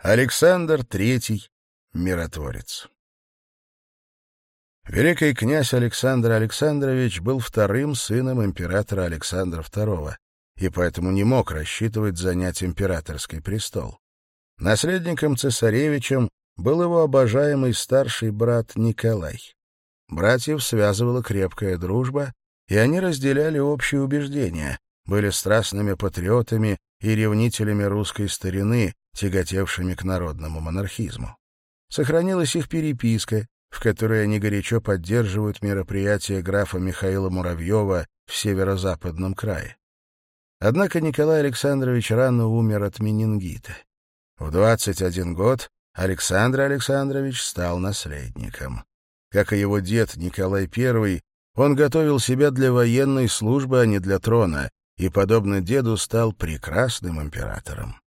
Александр III миротворец. Великий князь Александр Александрович был вторым сыном императора Александра II и поэтому не мог рассчитывать занять императорский престол. Наследником-цесаревичем был его обожаемый старший брат Николай. Братьев связывала крепкая дружба, и они разделяли общие убеждения, были страстными патриотами и ревнителями русской старины, тяготевшими к народному монархизму. Сохранилась их переписка, в которой они горячо поддерживают мероприятия графа Михаила Муравьева в северо-западном крае. Однако Николай Александрович рано умер от менингита. В 21 год Александр Александрович стал наследником. Как и его дед Николай I, он готовил себя для военной службы, а не для трона, и, подобно деду, стал прекрасным императором.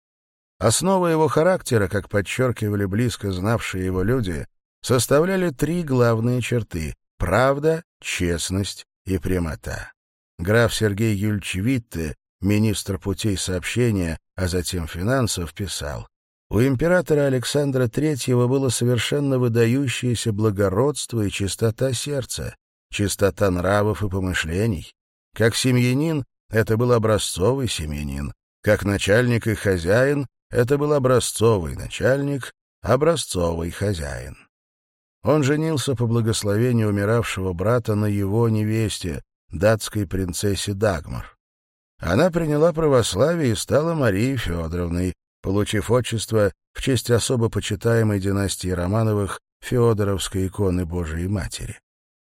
Основа его характера, как подчеркивали близко знавшие его люди, составляли три главные черты — правда, честность и прямота. Граф Сергей Юльч Витте, министр путей сообщения, а затем финансов, писал, «У императора Александра III было совершенно выдающееся благородство и чистота сердца, чистота нравов и помышлений. Как семьянин это был образцовый семьянин, как начальник и хозяин это был образцовый начальник, образцовый хозяин. Он женился по благословению умиравшего брата на его невесте, датской принцессе Дагмар. Она приняла православие и стала Марией Федоровной, получив отчество в честь особо почитаемой династии Романовых Феодоровской иконы Божией Матери.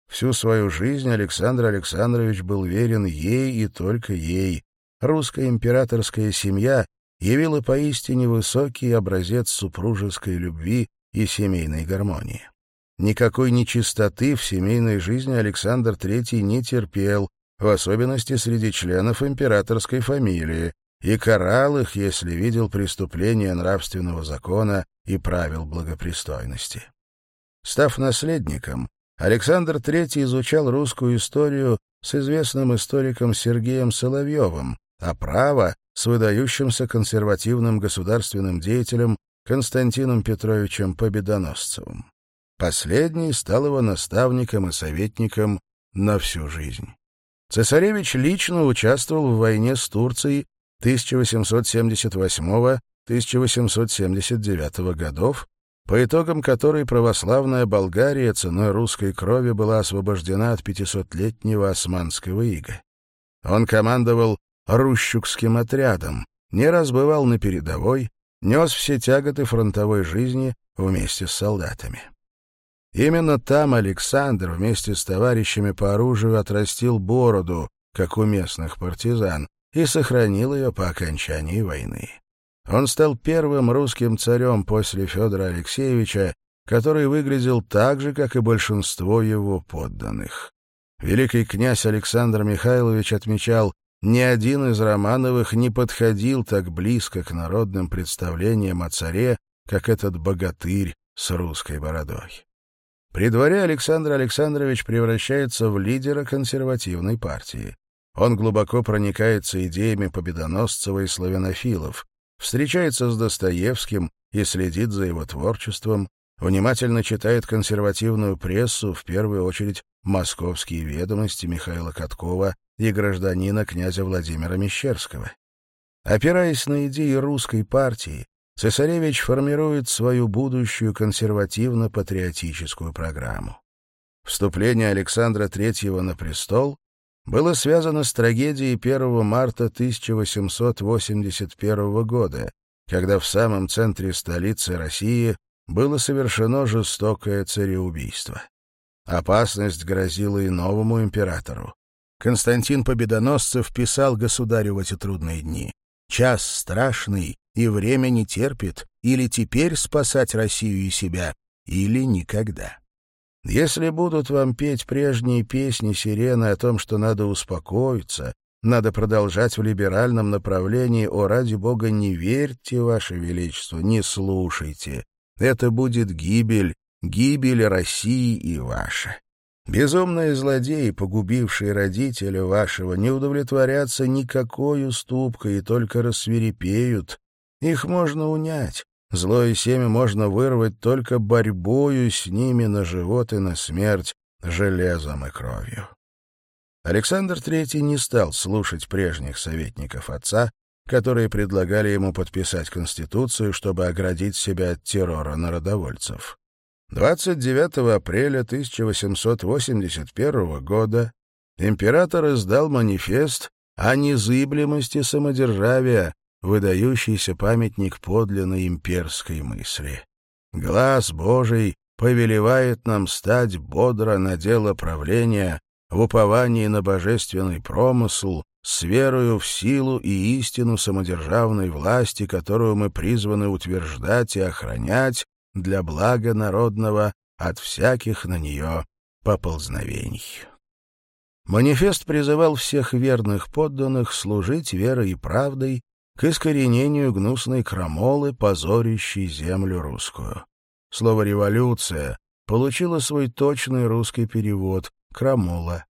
Всю свою жизнь Александр Александрович был верен ей и только ей. Русская императорская семья явила поистине высокий образец супружеской любви и семейной гармонии. Никакой нечистоты в семейной жизни Александр III не терпел, в особенности среди членов императорской фамилии, и карал их, если видел преступление нравственного закона и правил благопристойности. Став наследником, Александр III изучал русскую историю с известным историком Сергеем Соловьевым, а право с выдающимся консервативным государственным деятелем Константином Петровичем Победоносцевым. Последний стал его наставником и советником на всю жизнь. Цесаревич лично участвовал в войне с Турцией 1878-1879 годов, по итогам которой православная Болгария ценой русской крови была освобождена от 500-летнего османского ига. Он командовал рущукским отрядом, не раз бывал на передовой, нес все тяготы фронтовой жизни вместе с солдатами. Именно там Александр вместе с товарищами по оружию отрастил бороду, как у местных партизан, и сохранил ее по окончании войны. Он стал первым русским царем после Федора Алексеевича, который выглядел так же, как и большинство его подданных. Великий князь Александр Михайлович отмечал, ни один из Романовых не подходил так близко к народным представлениям о царе, как этот богатырь с русской бородой. При дворе Александр Александрович превращается в лидера консервативной партии. Он глубоко проникается идеями Победоносцева и славянофилов, встречается с Достоевским и следит за его творчеством, внимательно читает консервативную прессу, в первую очередь «Московские ведомости» Михаила Каткова и гражданина князя Владимира Мещерского. Опираясь на идеи русской партии, цесаревич формирует свою будущую консервативно-патриотическую программу. Вступление Александра III на престол было связано с трагедией 1 марта 1881 года, когда в самом центре столицы России было совершено жестокое цареубийство. Опасность грозила и новому императору. Константин Победоносцев писал государю в эти трудные дни. «Час страшный, и время не терпит, или теперь спасать Россию и себя, или никогда». Если будут вам петь прежние песни сирены о том, что надо успокоиться, надо продолжать в либеральном направлении, о, ради бога, не верьте, ваше величество, не слушайте. Это будет гибель, гибель России и ваша. Безумные злодеи, погубившие родителя вашего, не удовлетворятся никакой уступкой и только рассверепеют. Их можно унять. Злое семя можно вырвать только борьбою с ними на живот и на смерть, железом и кровью. Александр III не стал слушать прежних советников отца, которые предлагали ему подписать Конституцию, чтобы оградить себя от террора народовольцев. 29 апреля 1881 года император издал манифест о незыблемости самодержавия, выдающийся памятник подлинной имперской мысли. Глаз Божий повелевает нам стать бодро на дело правления в уповании на божественный промысл с верою в силу и истину самодержавной власти, которую мы призваны утверждать и охранять, для блага народного от всяких на нее поползновений. Манифест призывал всех верных подданных служить верой и правдой к искоренению гнусной крамолы, позорящей землю русскую. Слово «революция» получило свой точный русский перевод — «крамола».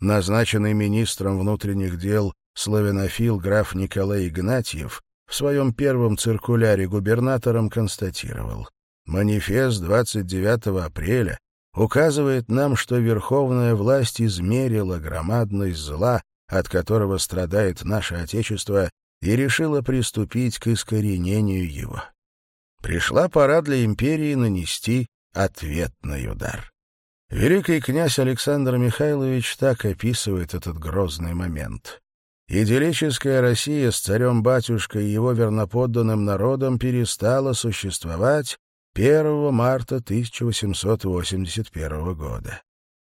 Назначенный министром внутренних дел славянофил граф Николай Игнатьев в своем первом циркуляре губернатором констатировал — Манифест 29 апреля указывает нам, что верховная власть измерила громадность зла, от которого страдает наше Отечество, и решила приступить к искоренению его. Пришла пора для империи нанести ответный удар. Великий князь Александр Михайлович так описывает этот грозный момент. Идиллическая Россия с царем-батюшкой и его верноподданным народом перестала существовать 1 марта 1881 года.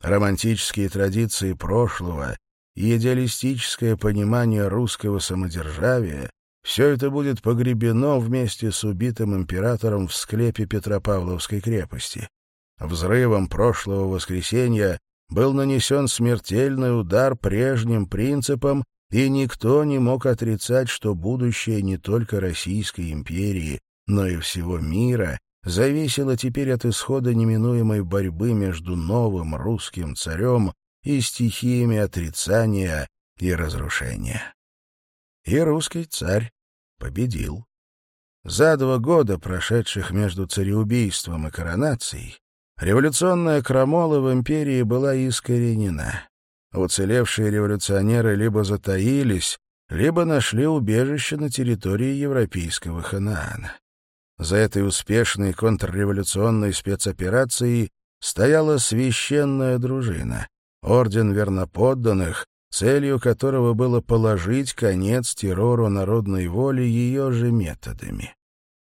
Романтические традиции прошлого и идеалистическое понимание русского самодержавия все это будет погребено вместе с убитым императором в склепе Петропавловской крепости. Взрывом прошлого воскресенья был нанесен смертельный удар прежним принципам, и никто не мог отрицать, что будущее не только Российской империи, но и всего мира зависело теперь от исхода неминуемой борьбы между новым русским царем и стихиями отрицания и разрушения. И русский царь победил. За два года, прошедших между цареубийством и коронацией, революционная крамола в империи была искоренена. Уцелевшие революционеры либо затаились, либо нашли убежище на территории европейского Ханаана. За этой успешной контрреволюционной спецоперацией стояла священная дружина, орден верноподданных, целью которого было положить конец террору народной воли ее же методами.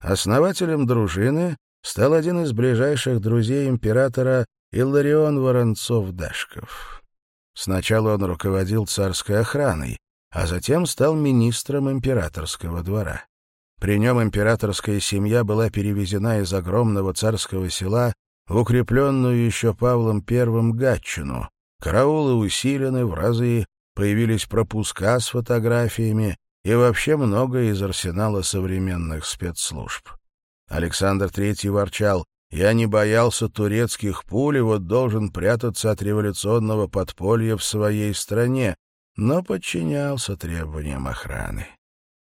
Основателем дружины стал один из ближайших друзей императора Илларион Воронцов-Дашков. Сначала он руководил царской охраной, а затем стал министром императорского двора. При нем императорская семья была перевезена из огромного царского села в укрепленную еще Павлом I Гатчину. Караулы усилены в разы, появились пропуска с фотографиями и вообще многое из арсенала современных спецслужб. Александр III ворчал, «Я не боялся турецких пуль и вот должен прятаться от революционного подполья в своей стране», но подчинялся требованиям охраны.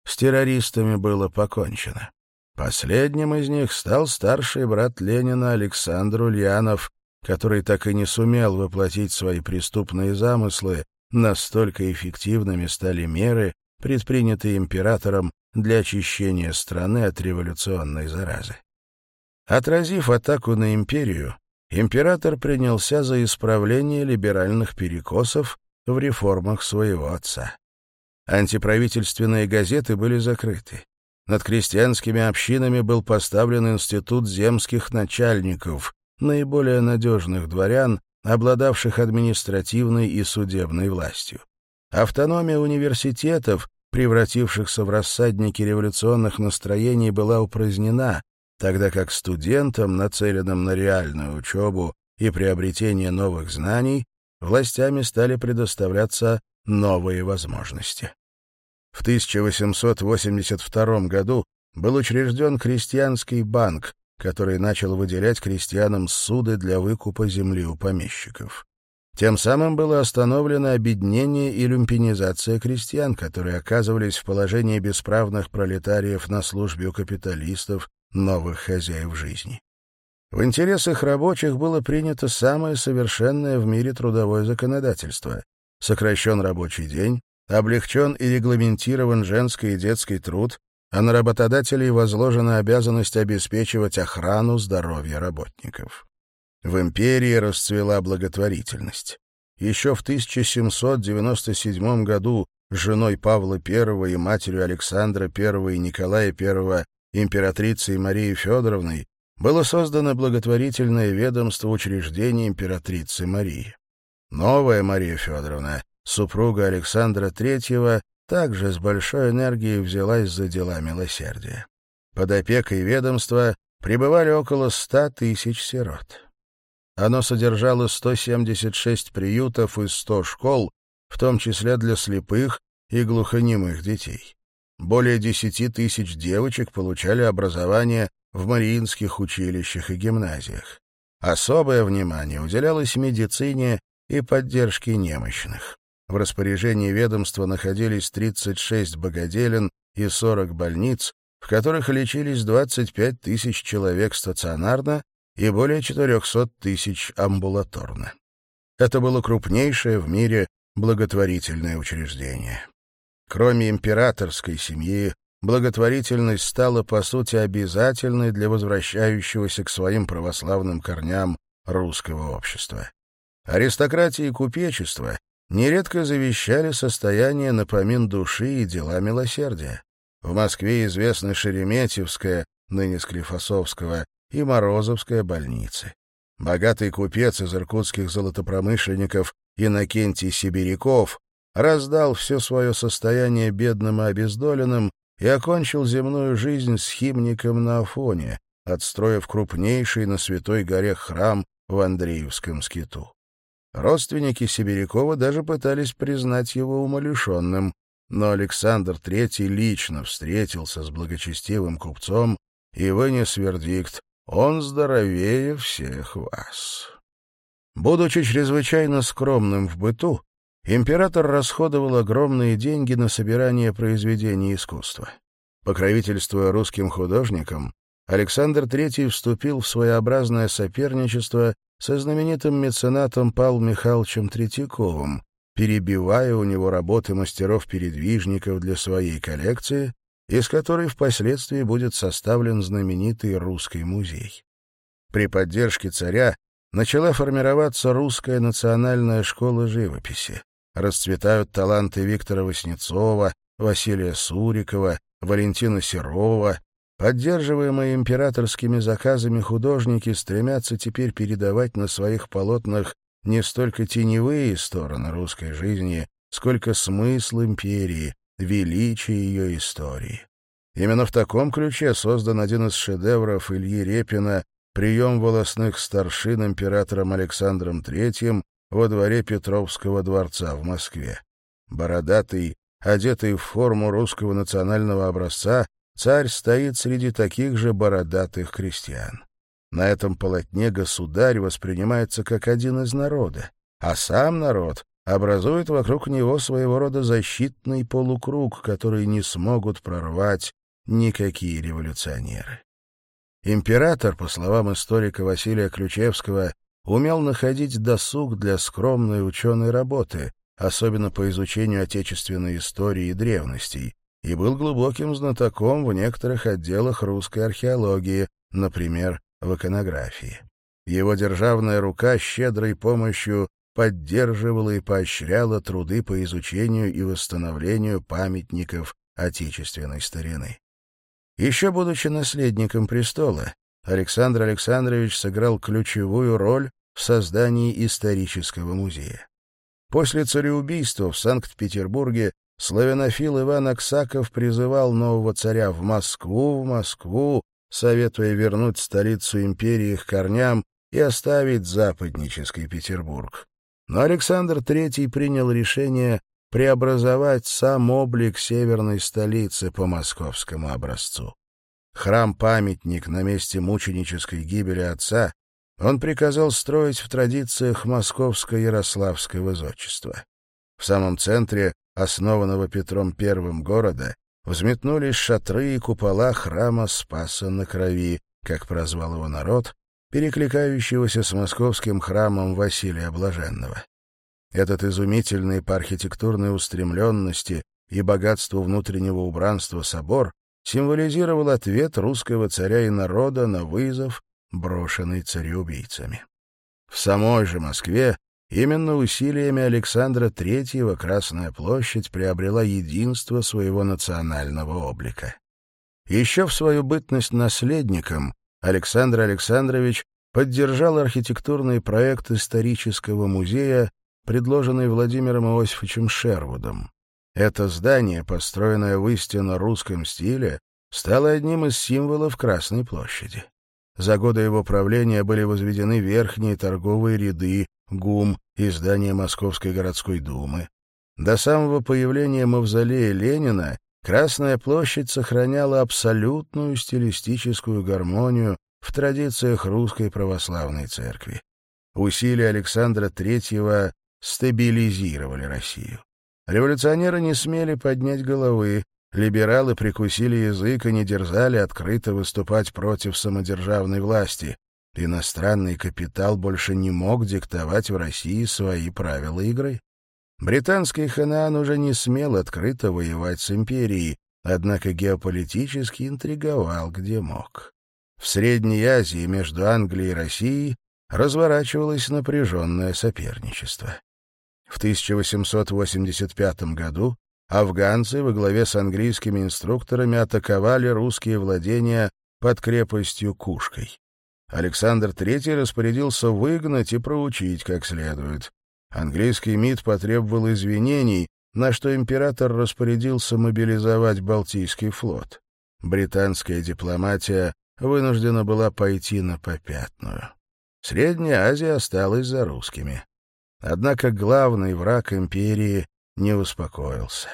С террористами было покончено. Последним из них стал старший брат Ленина Александр Ульянов, который так и не сумел воплотить свои преступные замыслы, настолько эффективными стали меры, предпринятые императором для очищения страны от революционной заразы. Отразив атаку на империю, император принялся за исправление либеральных перекосов в реформах своего отца. Антиправительственные газеты были закрыты. Над крестьянскими общинами был поставлен институт земских начальников, наиболее надежных дворян, обладавших административной и судебной властью. Автономия университетов, превратившихся в рассадники революционных настроений, была упразднена, тогда как студентам, нацеленным на реальную учебу и приобретение новых знаний, властями стали предоставляться новые возможности. В 1882 году был учрежден крестьянский банк, который начал выделять крестьянам суды для выкупа земли у помещиков. Тем самым было остановлено обеднение и люмпинизация крестьян, которые оказывались в положении бесправных пролетариев на службе у капиталистов, новых хозяев жизни. В интересах рабочих было принято самое совершенное в мире трудовое законодательство. Сокращен рабочий день, облегчен и регламентирован женский и детский труд, а на работодателей возложена обязанность обеспечивать охрану здоровья работников. В империи расцвела благотворительность. Еще в 1797 году женой Павла I и матерью Александра I и Николая I императрицей Марии Федоровной было создано благотворительное ведомство учреждений императрицы Марии. Новая Мария Федоровна супруга Александра III, также с большой энергией взялась за дела милосердия. Под опекой ведомства пребывали около 100 тысяч сирот. Оно содержало 176 приютов и 100 школ, в том числе для слепых и глухонемых детей. Более 10 тысяч девочек получали образование в мариинских училищах и гимназиях. Особое внимание уделялось медицине и поддержке немощных. В распоряжении ведомства находились 36 богоделин и 40 больниц, в которых лечились 25 тысяч человек стационарно и более 400 тысяч амбулаторно. Это было крупнейшее в мире благотворительное учреждение. Кроме императорской семьи, благотворительность стала, по сути, обязательной для возвращающегося к своим православным корням русского общества. Аристократия и купечество, нередко завещали состояние напомин души и дела милосердия. В Москве известны Шереметьевская, ныне Склифосовского, и Морозовская больницы. Богатый купец из иркутских золотопромышленников Иннокентий Сибиряков раздал все свое состояние бедным и обездоленным и окончил земную жизнь схимником на Афоне, отстроив крупнейший на Святой горе храм в Андреевском скиту. Родственники Сибирякова даже пытались признать его умалишенным, но Александр III лично встретился с благочестивым купцом и вынес вердикт «Он здоровее всех вас». Будучи чрезвычайно скромным в быту, император расходовал огромные деньги на собирание произведений искусства. Покровительствуя русским художникам, Александр III вступил в своеобразное соперничество со знаменитым меценатом Павлом Михайловичем Третьяковым, перебивая у него работы мастеров-передвижников для своей коллекции, из которой впоследствии будет составлен знаменитый русский музей. При поддержке царя начала формироваться русская национальная школа живописи. Расцветают таланты Виктора Васнецова, Василия Сурикова, Валентина Серова, Поддерживаемые императорскими заказами художники стремятся теперь передавать на своих полотнах не столько теневые стороны русской жизни, сколько смысл империи, величие ее истории. Именно в таком ключе создан один из шедевров Ильи Репина «Прием волосных старшин императором Александром III во дворе Петровского дворца в Москве». Бородатый, одетый в форму русского национального образца, царь стоит среди таких же бородатых крестьян. На этом полотне государь воспринимается как один из народа, а сам народ образует вокруг него своего рода защитный полукруг, который не смогут прорвать никакие революционеры. Император, по словам историка Василия Ключевского, умел находить досуг для скромной ученой работы, особенно по изучению отечественной истории и древностей, и был глубоким знатоком в некоторых отделах русской археологии, например, в иконографии. Его державная рука щедрой помощью поддерживала и поощряла труды по изучению и восстановлению памятников отечественной старины. Еще будучи наследником престола, Александр Александрович сыграл ключевую роль в создании исторического музея. После цареубийства в Санкт-Петербурге славянофил Иван Аксаков призывал нового царя в Москву, в Москву, советуя вернуть столицу империи к корням и оставить западнический Петербург. Но Александр III принял решение преобразовать сам облик северной столицы по московскому образцу. Храм-памятник на месте мученической гибели отца он приказал строить в традициях московско-ярославского зодчества. В самом центре основанного Петром I города, взметнулись шатры и купола храма Спаса на Крови, как прозвал его народ, перекликающегося с московским храмом Василия Блаженного. Этот изумительный по архитектурной устремленности и богатству внутреннего убранства собор символизировал ответ русского царя и народа на вызов, брошенный цареубийцами. В самой же Москве Именно усилиями Александра III Красная площадь приобрела единство своего национального облика. Еще в свою бытность наследником Александр Александрович поддержал архитектурный проект исторического музея, предложенный Владимиром Иосифовичем Шервудом. Это здание, построенное в истинно русском стиле, стало одним из символов Красной площади. За годы его правления были возведены верхние торговые ряды, ГУМ и здание Московской городской думы. До самого появления мавзолея Ленина Красная площадь сохраняла абсолютную стилистическую гармонию в традициях русской православной церкви. Усилия Александра III стабилизировали Россию. Революционеры не смели поднять головы, Либералы прикусили язык и не дерзали открыто выступать против самодержавной власти. Иностранный капитал больше не мог диктовать в России свои правила игры. Британский Ханаан уже не смел открыто воевать с империей, однако геополитически интриговал где мог. В Средней Азии между Англией и Россией разворачивалось напряженное соперничество. В 1885 году афганцы во главе с английскими инструкторами атаковали русские владения под крепостью Кушкой. Александр III распорядился выгнать и проучить как следует. Английский МИД потребовал извинений, на что император распорядился мобилизовать Балтийский флот. Британская дипломатия вынуждена была пойти на попятную. Средняя Азия осталась за русскими. Однако главный враг империи не успокоился.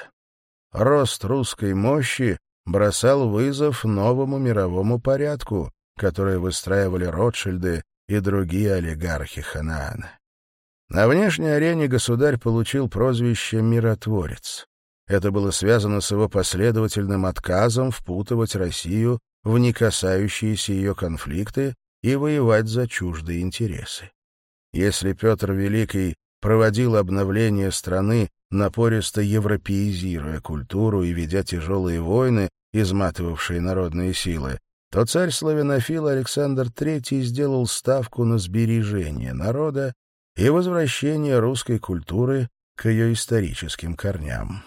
Рост русской мощи бросал вызов новому мировому порядку, который выстраивали Ротшильды и другие олигархи Ханаана. На внешней арене государь получил прозвище «миротворец». Это было связано с его последовательным отказом впутывать Россию в не касающиеся ее конфликты и воевать за чуждые интересы. Если Петр Великий проводил обновление страны напористо европеизируя культуру и ведя тяжелые войны, изматывавшие народные силы, то царь славянофил Александр III сделал ставку на сбережение народа и возвращение русской культуры к ее историческим корням.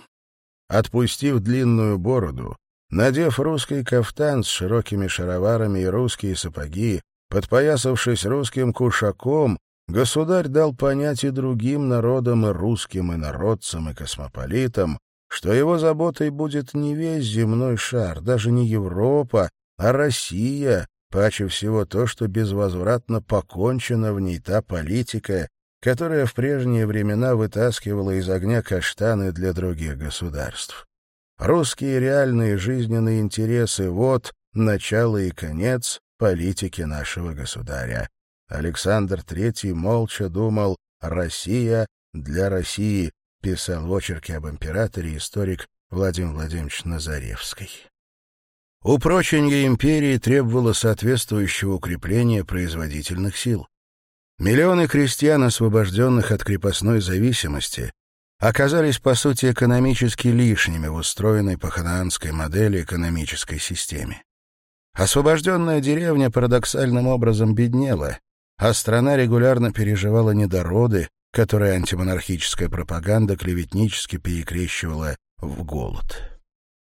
Отпустив длинную бороду, надев русский кафтан с широкими шароварами и русские сапоги, подпоясавшись русским кушаком, государь дал понять и другим народам, и русским, и народцам, и космополитам, что его заботой будет не весь земной шар, даже не Европа, а Россия, паче всего то, что безвозвратно покончена в ней та политика, которая в прежние времена вытаскивала из огня каштаны для других государств. Русские реальные жизненные интересы — вот начало и конец политики нашего государя. Александр III молча думал «Россия для России», писал в очерке об императоре историк Владимир Владимирович Назаревский. Упрочение империи требовало соответствующего укрепления производительных сил. Миллионы крестьян, освобожденных от крепостной зависимости, оказались, по сути, экономически лишними в устроенной по ханаанской модели экономической системе. Освобожденная деревня парадоксальным образом беднела, а страна регулярно переживала недороды, которые антимонархическая пропаганда клеветнически перекрещивала в голод.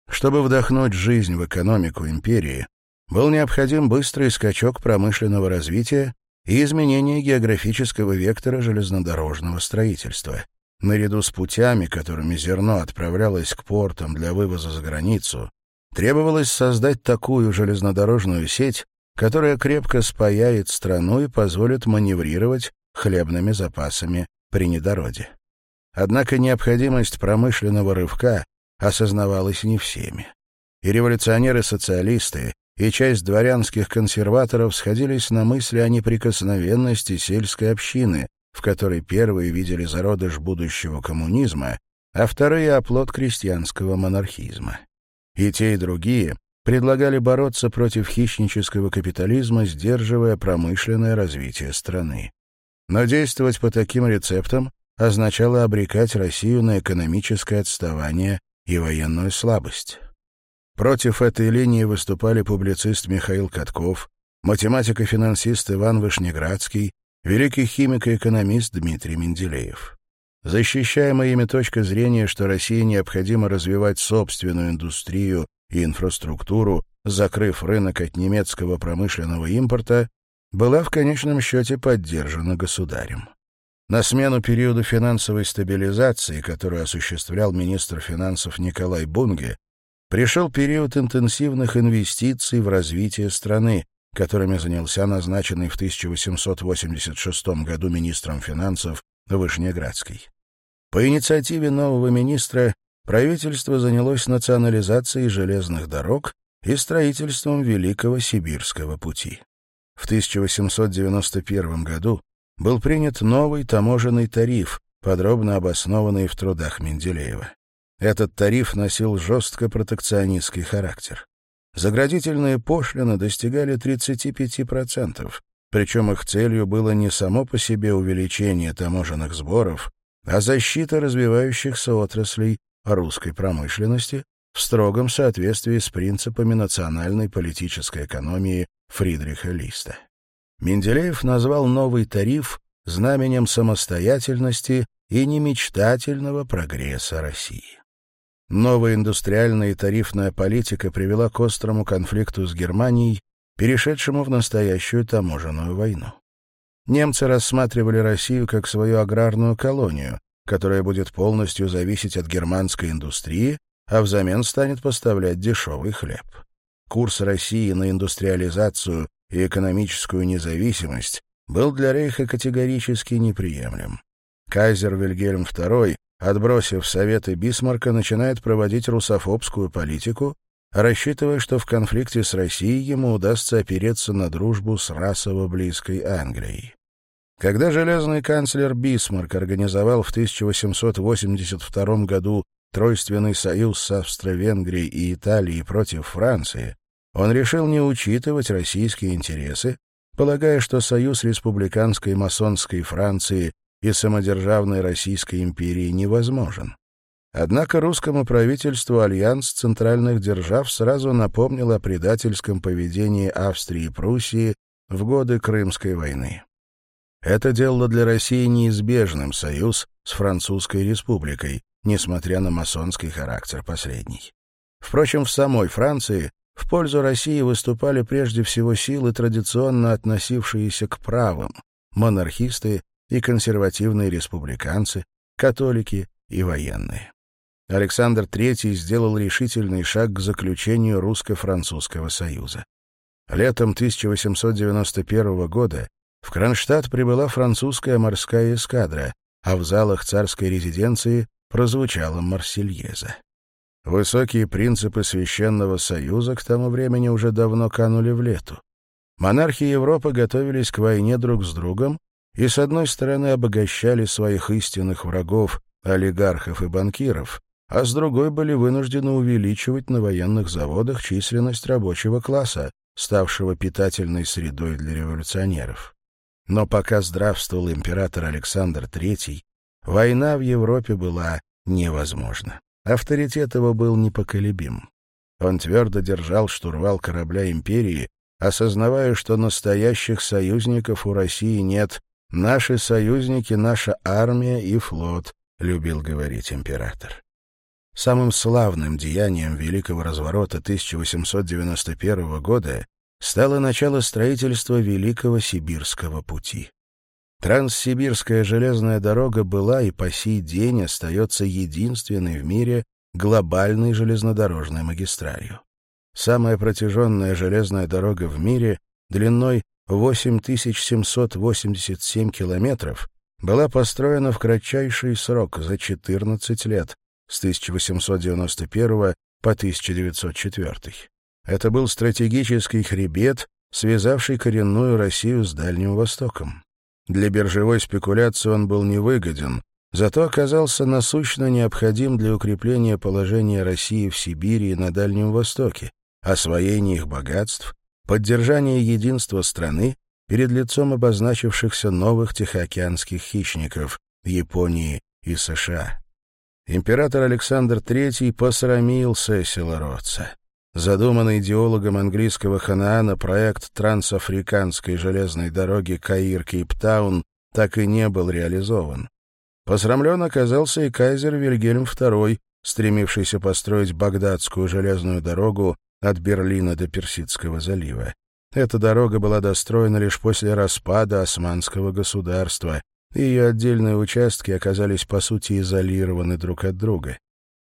Чтобы вдохнуть жизнь в экономику империи, был необходим быстрый скачок промышленного развития и изменение географического вектора железнодорожного строительства. Наряду с путями, которыми зерно отправлялось к портам для вывоза за границу, требовалось создать такую железнодорожную сеть, которая крепко спаяет страну и позволит маневрировать хлебными запасами при недороде. Однако необходимость промышленного рывка осознавалась не всеми. И революционеры-социалисты, и часть дворянских консерваторов сходились на мысли о неприкосновенности сельской общины, в которой первые видели зародыш будущего коммунизма, а вторые — оплот крестьянского монархизма. И те, и другие предлагали бороться против хищнического капитализма, сдерживая промышленное развитие страны. Но действовать по таким рецептам означало обрекать Россию на экономическое отставание и военную слабость. Против этой линии выступали публицист Михаил Катков, математик и финансист Иван Вышнеградский, великий химик и экономист Дмитрий Менделеев. Защищаемая ими точка зрения, что России необходимо развивать собственную индустрию и инфраструктуру, закрыв рынок от немецкого промышленного импорта, была в конечном счете поддержана государем. На смену периоду финансовой стабилизации, которую осуществлял министр финансов Николай Бунге, пришел период интенсивных инвестиций в развитие страны, которыми занялся назначенный в 1886 году министром финансов Вышнеградский. По инициативе нового министра правительство занялось национализацией железных дорог и строительством Великого Сибирского пути. В 1891 году был принят новый таможенный тариф, подробно обоснованный в трудах Менделеева. Этот тариф носил жестко протекционистский характер. Заградительные пошлины достигали 35%, причем их целью было не само по себе увеличение таможенных сборов, а защита развивающихся отраслей русской промышленности в строгом соответствии с принципами национальной политической экономии Фридриха Листа. Менделеев назвал новый тариф знаменем самостоятельности и немечтательного прогресса России. Новая индустриальная и тарифная политика привела к острому конфликту с Германией, перешедшему в настоящую таможенную войну. Немцы рассматривали Россию как свою аграрную колонию, которая будет полностью зависеть от германской индустрии, а взамен станет поставлять дешевый хлеб. Курс России на индустриализацию и экономическую независимость был для Рейха категорически неприемлем. Кайзер Вильгельм II, отбросив советы Бисмарка, начинает проводить русофобскую политику, рассчитывая, что в конфликте с Россией ему удастся опереться на дружбу с расово близкой Англией. Когда железный канцлер Бисмарк организовал в 1882 году Тройственный союз с Австро-Венгрией и Италией против Франции, он решил не учитывать российские интересы, полагая, что союз республиканской масонской Франции и самодержавной Российской империи невозможен. Однако русскому правительству Альянс центральных держав сразу напомнил о предательском поведении Австрии и Пруссии в годы Крымской войны. Это делало для России неизбежным союз с Французской республикой, несмотря на масонский характер последней. Впрочем, в самой Франции в пользу России выступали прежде всего силы, традиционно относившиеся к правым, монархисты и консервативные республиканцы, католики и военные. Александр III сделал решительный шаг к заключению русско-французского союза. Летом 1891 года в Кронштадт прибыла французская морская эскадра, а в залах царской резиденции прозвучала Марсельеза. Высокие принципы Священного Союза к тому времени уже давно канули в лету. Монархи Европы готовились к войне друг с другом и, с одной стороны, обогащали своих истинных врагов, олигархов и банкиров, а с другой были вынуждены увеличивать на военных заводах численность рабочего класса, ставшего питательной средой для революционеров. Но пока здравствовал император Александр III, война в Европе была невозможна. Авторитет его был непоколебим. Он твердо держал штурвал корабля империи, осознавая, что настоящих союзников у России нет. «Наши союзники — наша армия и флот», — любил говорить император. Самым славным деянием Великого разворота 1891 года стало начало строительства Великого Сибирского пути. Транссибирская железная дорога была и по сей день остается единственной в мире глобальной железнодорожной магистралью. Самая протяженная железная дорога в мире длиной 8787 километров была построена в кратчайший срок за 14 лет, с 1891 по 1904. Это был стратегический хребет, связавший коренную Россию с Дальним Востоком. Для биржевой спекуляции он был невыгоден, зато оказался насущно необходим для укрепления положения России в Сибири и на Дальнем Востоке, освоения их богатств, поддержания единства страны перед лицом обозначившихся новых тихоокеанских хищников Японии и США. Император Александр III посрамил Сесила Ротца задуманный идеологом английского Ханаана проект трансафриканской железной дороги Каир-Кейптаун так и не был реализован. Посрамлен оказался и кайзер Вильгельм II, стремившийся построить багдадскую железную дорогу от Берлина до Персидского залива. Эта дорога была достроена лишь после распада османского государства, и ее отдельные участки оказались по сути изолированы друг от друга.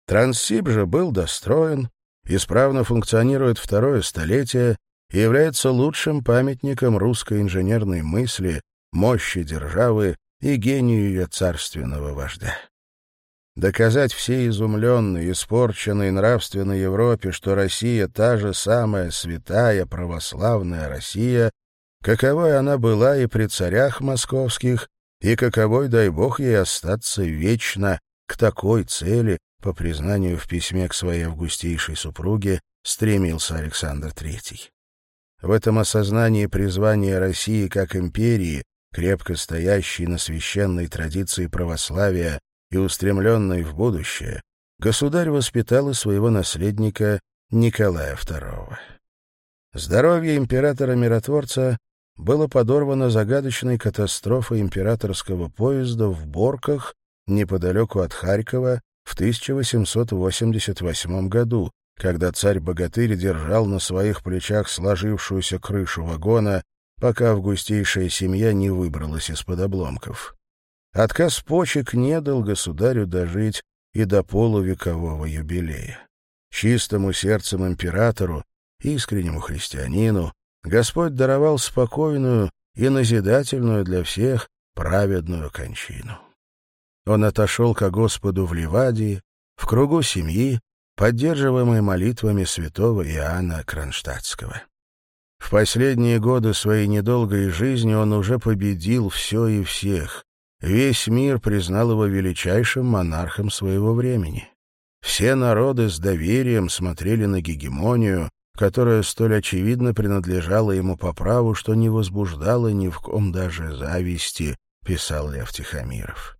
Транссиб же был достроен, исправно функционирует второе столетие и является лучшим памятником русской инженерной мысли, мощи державы и гению ее царственного вождя. Доказать всей изумленной, испорченной нравственной Европе, что Россия — та же самая святая православная Россия, каковой она была и при царях московских, и каковой, дай бог, ей остаться вечно, к такой цели по признанию в письме к своей августейшей супруге, стремился Александр III. В этом осознании призвания России как империи, крепко стоящей на священной традиции православия и устремленной в будущее, государь воспитал и своего наследника Николая II. Здоровье императора-миротворца было подорвано загадочной катастрофой императорского поезда в Борках неподалеку от Харькова в 1888 году, когда царь-богатырь держал на своих плечах сложившуюся крышу вагона, пока августейшая семья не выбралась из-под обломков. Отказ почек не дал государю дожить и до полувекового юбилея. Чистому сердцем императору, искреннему христианину, Господь даровал спокойную и назидательную для всех праведную кончину он отошел ко Господу в Ливадии, в кругу семьи, поддерживаемой молитвами святого Иоанна Кронштадтского. В последние годы своей недолгой жизни он уже победил все и всех. Весь мир признал его величайшим монархом своего времени. Все народы с доверием смотрели на гегемонию, которая столь очевидно принадлежала ему по праву, что не возбуждала ни в ком даже зависти, писал Лев Тихомиров.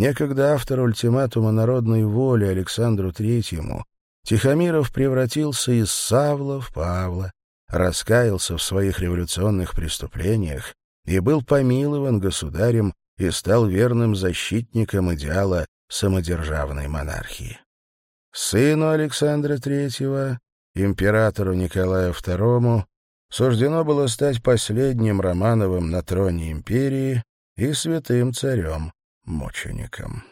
Некогда автор ультиматума народной воли Александру Третьему Тихомиров превратился из Савла в Павла, раскаялся в своих революционных преступлениях и был помилован государем и стал верным защитником идеала самодержавной монархии. Сыну Александра Третьего, императору Николаю II, суждено было стать последним Романовым на троне империи и святым царем мучеником.